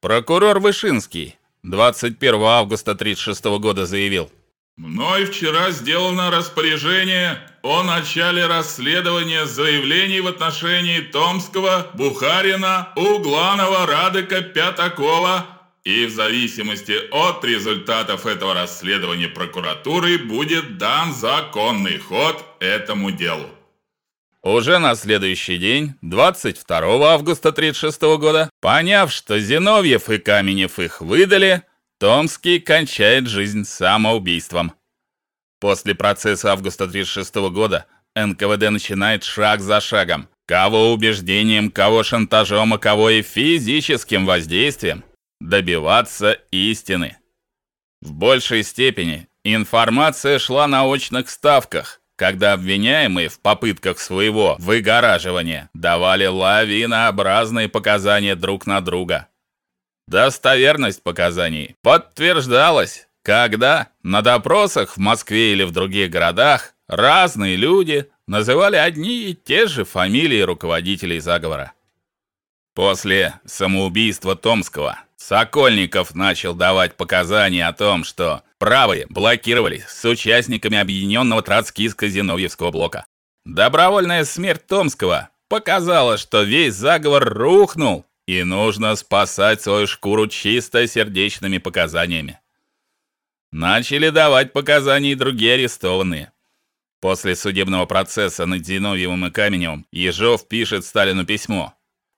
Прокурор Вышинский 21 августа 36 года заявил: Мной вчера сделано распоряжение о начале расследования заявлений в отношении Томского, Бухарина, Угланова, Радыка, Пятакова и в зависимости от результатов этого расследования прокуратуры будет дан законный ход этому делу. Уже на следующий день, 22 августа 36 года, поняв, что Зиновьев и Каменев их выдали, Томский кончает жизнь самоубийством. После процесса августа 36 года НКВД начинает шаг за шагом, кого убеждением, кого шантажом, а кого и физическим воздействием добиваться истины. В большей степени информация шла на очных ставках, когда обвиняемые в попытках своего выгораживания давали лавинообразные показания друг на друга. Достоверность показаний подтверждалась, когда на допросах в Москве или в других городах разные люди называли одни и те же фамилии руководителей заговора. После самоубийства Томского Сокольников начал давать показания о том, что правые блокировались с участниками объединенного троцкистско-зиновьевского блока. Добровольная смерть Томского показала, что весь заговор рухнул и нужно спасать свою шкуру чисто сердечными показаниями. Начали давать показания и другие арестованные. После судебного процесса над Зиновьевым и Каменевым Ежов пишет Сталину письмо.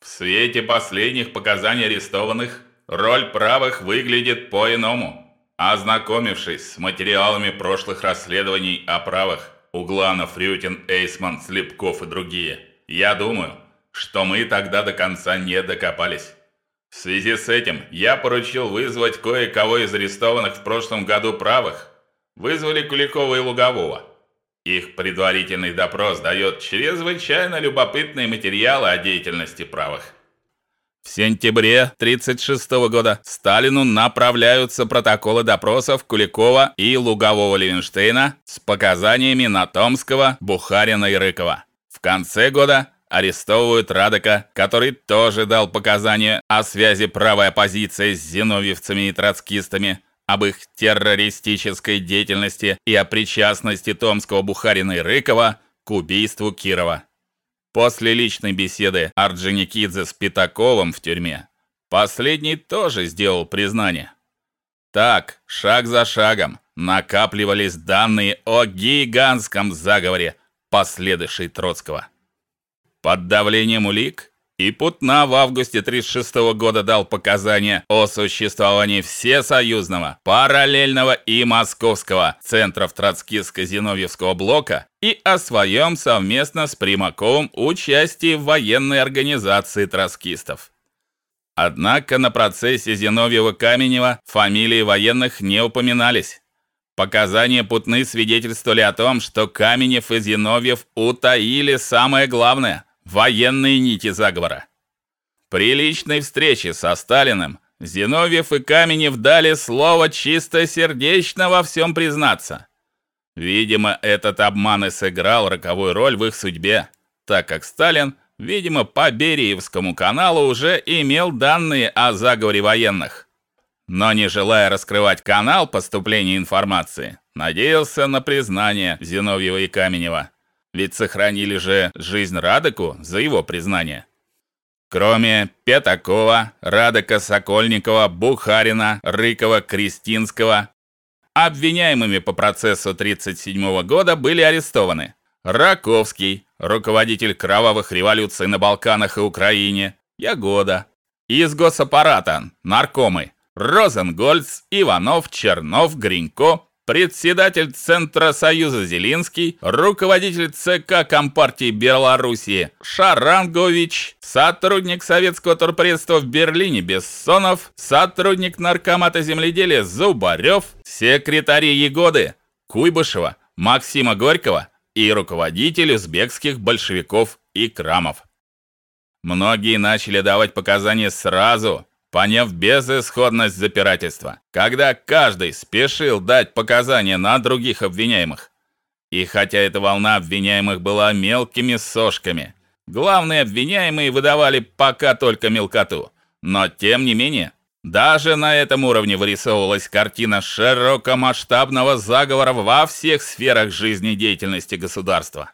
В свете последних показаний арестованных роль правых выглядит по-иному. Ознакомившись с материалами прошлых расследований о правых Угланов, Рютин, Эйсман, Слепков и другие, я думаю, что мы тогда до конца не докопались. В связи с этим я поручил вызвать кое-кого из арестованных в прошлом году правых. Вызвали Куликова и Лугового. Их предварительный допрос дает чрезвычайно любопытные материалы о деятельности правых. В сентябре 36 года Сталину направляются протоколы допросов Куликова и Лугового Левинштейна с показаниями Натомского, Бухарина и Рыкова. В конце года арестовывают Радока, который тоже дал показания о связи правой оппозиции с зиновьевцами и троцкистами, об их террористической деятельности и о причастности Томского, Бухарина и Рыкова к убийству Кирова. После личной беседы Орджоникидзе с Пятаковым в тюрьме, последний тоже сделал признание. Так, шаг за шагом накапливались данные о гигантском заговоре последующей Троцкого. Под давлением улик и Путна в августе 36 года дал показания о существовании всесоюзного, параллельного и московского центров троцкистско-зиновьевского блока и о своем совместно с Примаковым участии в военной организации троцкистов. Однако на процессе Зиновьева-Каменева фамилии военных не упоминались. Показания Путны свидетельствовали о том, что Каменев и Зиновьев утаили самое главное военные нити заговора. При личной встрече со Сталиным Зиновьев и Каменев дали слово чистосердечно во всем признаться. Видимо, этот обман и сыграл роковую роль в их судьбе, так как Сталин, видимо, по Бериевскому каналу уже имел данные о заговоре военных. Но не желая раскрывать канал поступления информации, надеялся на признание Зиновьева и Каменева. Ведь сохранили же жизнь Радыку за его признание. Кроме Пятакова, Радыка Сокольникова, Бухарина, Рыкова, Кристинского, обвиняемыми по процессу 37 года были арестованы Раковский, руководитель кровавых революций на Балканах и Украине, Ягода, из госаппарата наркомы Розенгольц, Иванов, Чернов, Гринько, председатель Центра Союза Зелинский, руководитель ЦК Компартии Белоруссии Шарангович, сотрудник советского торпредства в Берлине Бессонов, сотрудник Наркомата земледелия Зубарев, секретарь Егоды Куйбышева, Максима Горького и руководитель узбекских большевиков Икрамов. Многие начали давать показания сразу, поняв безысходность запирательства, когда каждый спешил дать показания на других обвиняемых. И хотя эта волна обвиняемых была мелкими сошками, главные обвиняемые выдавали пока только мелкоту, но тем не менее Даже на этом уровне вырисовывалась картина широкомасштабного заговора во всех сферах жизнедеятельности государства.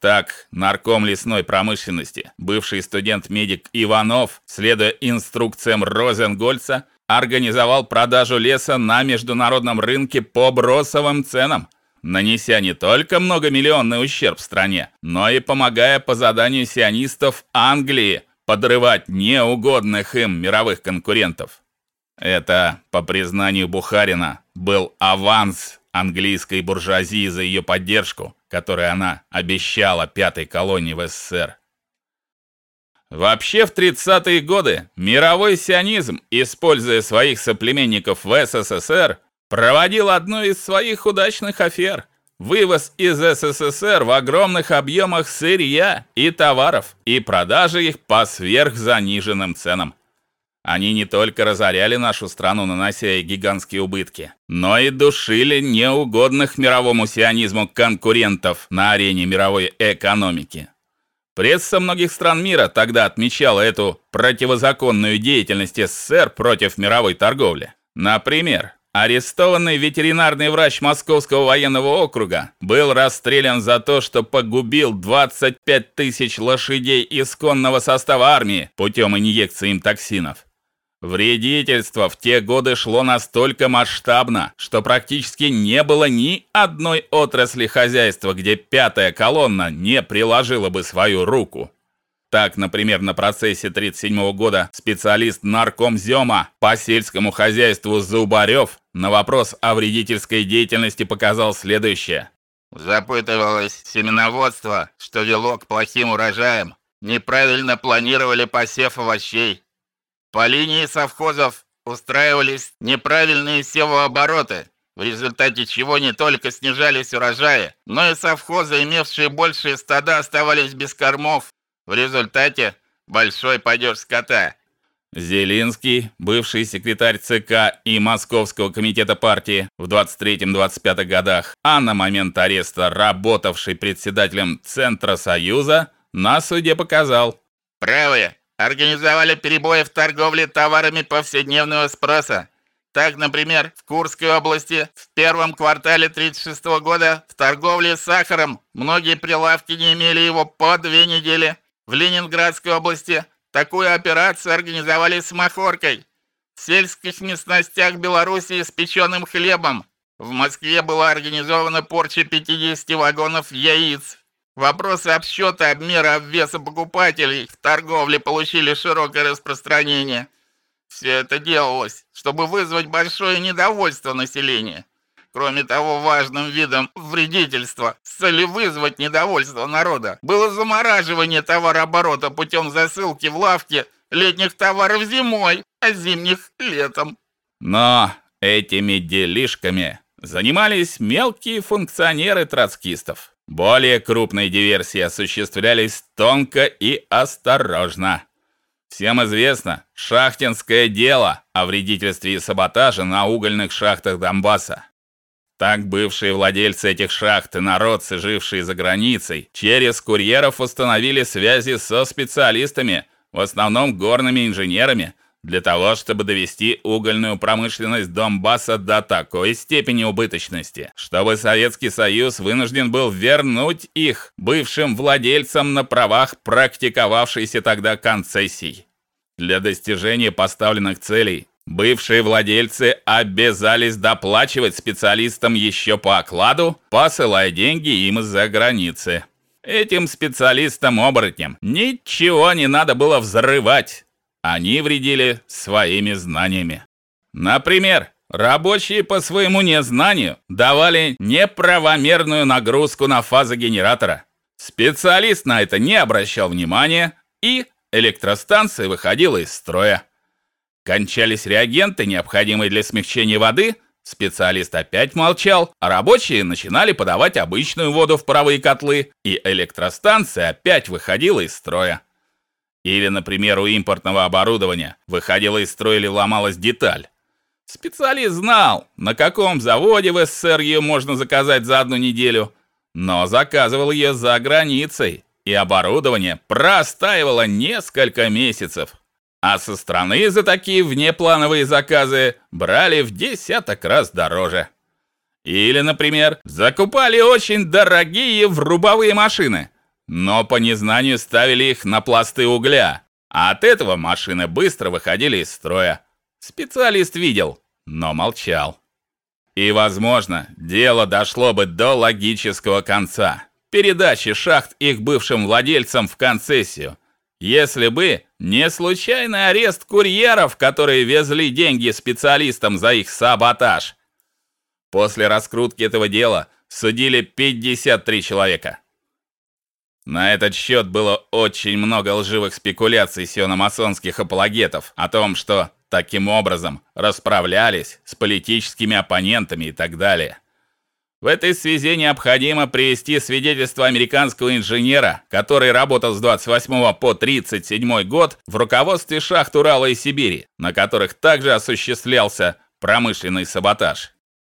Так, нарком лесной промышленности, бывший студент-медик Иванов, следуя инструкциям Розенгольца, организовал продажу леса на международном рынке по бросовым ценам, нанеся не только многомиллионный ущерб стране, но и помогая по заданию сионистов Англии подрывать неугодных им мировых конкурентов. Это, по признанию Бухарина, был аванс английской буржуазии за ее поддержку, которую она обещала пятой колонии в СССР. Вообще в 30-е годы мировой сионизм, используя своих соплеменников в СССР, проводил одну из своих удачных афер вывоз из СССР в огромных объемах сырья и товаров и продажа их по сверхзаниженным ценам. Они не только разоряли нашу страну, нанося ей гигантские убытки, но и душили неугодных мировому сионизму конкурентов на арене мировой экономики. Пресса многих стран мира тогда отмечала эту противозаконную деятельность СССР против мировой торговли. Например, арестованный ветеринарный врач Московского военного округа был расстрелян за то, что погубил 25 тысяч лошадей исконного состава армии путем инъекции им токсинов. Вредительство в те годы шло настолько масштабно, что практически не было ни одной отрасли хозяйства, где пятая колонна не приложила бы свою руку. Так, например, на процессе 37 года специалист наркомзема по сельскому хозяйству Зубарев на вопрос о вредительской деятельности показал следующее: Запытывалось семеноводство, что вело к плохим урожаям. Неправильно планировали посев овощей, по линии совхозов устраивались неправильные севообороты, в результате чего не только снижались урожаи, но и совхозы, имевшие большие стада, оставались без кормов. В результате большой падеж скота. Зелинский, бывший секретарь ЦК и Московского комитета партии в 23-25 годах, а на момент ареста работавший председателем Центра Союза, на суде показал: "Правые организовали перебои в торговле товарами повседневного спроса. Так, например, в Курской области в первом квартале 36 года в торговле сахаром многие прилавки не имели его по две недели. В Ленинградской области такую операцию организовали с махоркой. В сельских местностях Белоруссии с печеным хлебом. В Москве была организована порча 50 вагонов яиц. Вопросы обсчета обмера обвеса покупателей в торговле получили широкое распространение. Все это делалось, чтобы вызвать большое недовольство населения. Кроме того, важным видом вредительства с целью вызвать недовольство народа было замораживание товарооборота путем засылки в лавки летних товаров зимой, а зимних летом. Но этими делишками занимались мелкие функционеры троцкистов. Более крупные диверсии осуществлялись тонко и осторожно. Всем известно шахтинское дело о вредительстве и саботаже на угольных шахтах Донбасса. Так бывшие владельцы этих шахт и народцы, жившие за границей, через курьеров установили связи со специалистами, в основном горными инженерами, для того, чтобы довести угольную промышленность Донбасса до такой степени убыточности, чтобы Советский Союз вынужден был вернуть их бывшим владельцам на правах практиковавшейся тогда концессий. Для достижения поставленных целей бывшие владельцы обязались доплачивать специалистам еще по окладу, посылая деньги им из-за границы. Этим специалистам-оборотням ничего не надо было взрывать они вредили своими знаниями. Например, рабочие по своему незнанию давали неправомерную нагрузку на фазы генератора. Специалист на это не обращал внимания, и электростанция выходила из строя. Кончались реагенты, необходимые для смягчения воды, специалист опять молчал, а рабочие начинали подавать обычную воду в паровые котлы, и электростанция опять выходила из строя. Или, например, у импортного оборудования выходила из строя или ломалась деталь. Специалист знал, на каком заводе в СССР ее можно заказать за одну неделю, но заказывал ее за границей, и оборудование простаивало несколько месяцев. а со стороны за такие внеплановые заказы брали в десяток раз дороже. Или, например, закупали очень дорогие врубовые машины, но по незнанию ставили их на пласты угля, а от этого машины быстро выходили из строя. Специалист видел, но молчал. И, возможно, дело дошло бы до логического конца передачи шахт их бывшим владельцам в концессию, если бы не случайный арест курьеров, которые везли деньги специалистам за их саботаж. После раскрутки этого дела судили 53 человека. На этот счет было очень много лживых спекуляций сиономасонских апологетов о том, что таким образом расправлялись с политическими оппонентами и так далее. В этой связи необходимо привести свидетельство американского инженера, который работал с 28 по 37 год в руководстве шахт Урала и Сибири, на которых также осуществлялся промышленный саботаж.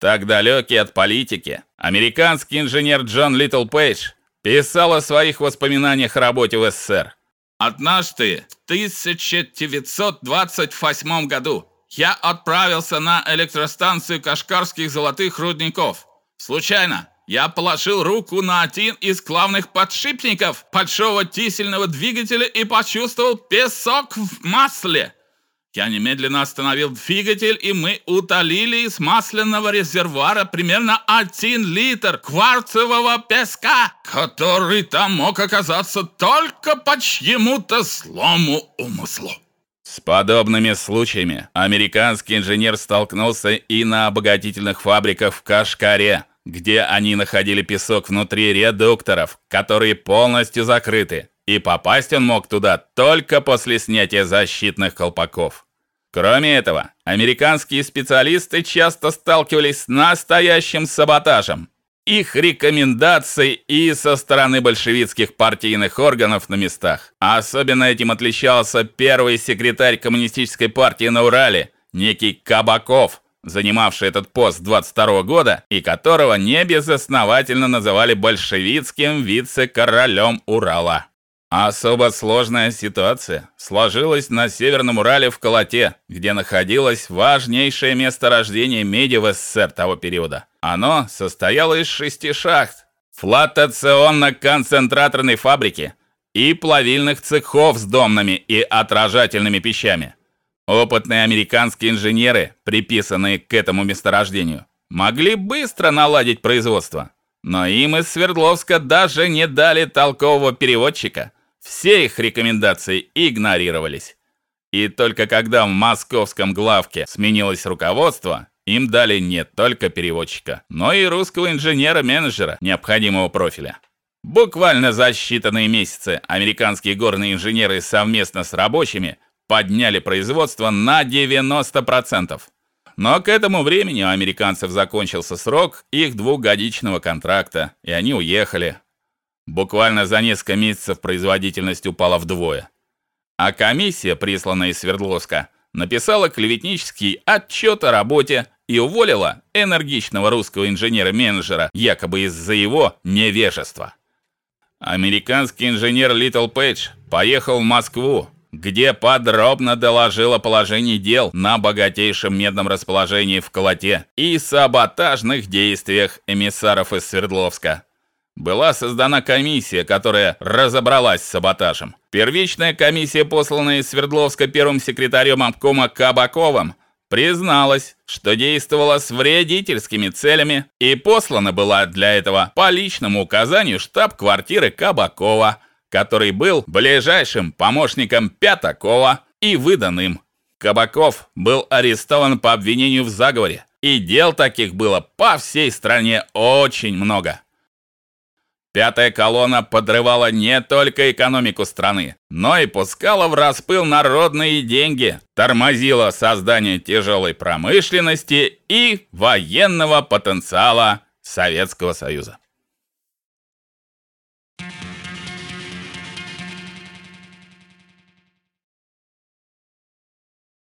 Так далекий от политики, американский инженер Джон Литл Пейдж писал о своих воспоминаниях о работе в СССР. Однажды в 1928 году я отправился на электростанцию Кашгарских золотых рудников. Случайно я положил руку на один из главных подшипников большого дизельного двигателя и почувствовал песок в масле. Я немедленно остановил двигатель, и мы утолили из масляного резервуара примерно один литр кварцевого песка, который там мог оказаться только по чьему-то злому умыслу. С подобными случаями американский инженер столкнулся и на обогатительных фабриках в Кашкаре, где они находили песок внутри редукторов, которые полностью закрыты, и попасть он мог туда только после снятия защитных колпаков. Кроме этого, американские специалисты часто сталкивались с настоящим саботажем. Их рекомендации и со стороны большевистских партийных органов на местах. Особенно этим отличался первый секретарь коммунистической партии на Урале, некий Кабаков, занимавший этот пост с 22 года и которого не безосновательно называли большевистским вице-королем Урала. Особо сложная ситуация сложилась на Северном Урале в Колоте, где находилось важнейшее месторождение меди в СССР того периода. Оно состояло из шести шахт, флотационно-концентраторной фабрики и плавильных цехов с домными и отражательными печами. Опытные американские инженеры, приписанные к этому месторождению, могли быстро наладить производство, но им из Свердловска даже не дали толкового переводчика – все их рекомендации игнорировались. И только когда в московском главке сменилось руководство, им дали не только переводчика, но и русского инженера-менеджера необходимого профиля. Буквально за считанные месяцы американские горные инженеры совместно с рабочими подняли производство на 90%. Но к этому времени у американцев закончился срок их двухгодичного контракта, и они уехали, Буквально за несколько месяцев производительность упала вдвое. А комиссия, присланная из Свердловска, написала клеветнический отчет о работе и уволила энергичного русского инженера-менеджера якобы из-за его невежества. Американский инженер Литл Пейдж поехал в Москву, где подробно доложил о положении дел на богатейшем медном расположении в Колоте и саботажных действиях эмиссаров из Свердловска была создана комиссия, которая разобралась с саботажем. Первичная комиссия, посланная из Свердловска первым секретарем обкома Кабаковым, призналась, что действовала с вредительскими целями и послана была для этого по личному указанию штаб-квартиры Кабакова, который был ближайшим помощником Пятакова и выданным. Кабаков был арестован по обвинению в заговоре, и дел таких было по всей стране очень много. Пятая колонна подрывала не только экономику страны, но и пускала в распыл народные деньги, тормозила создание тяжелой промышленности и военного потенциала Советского Союза.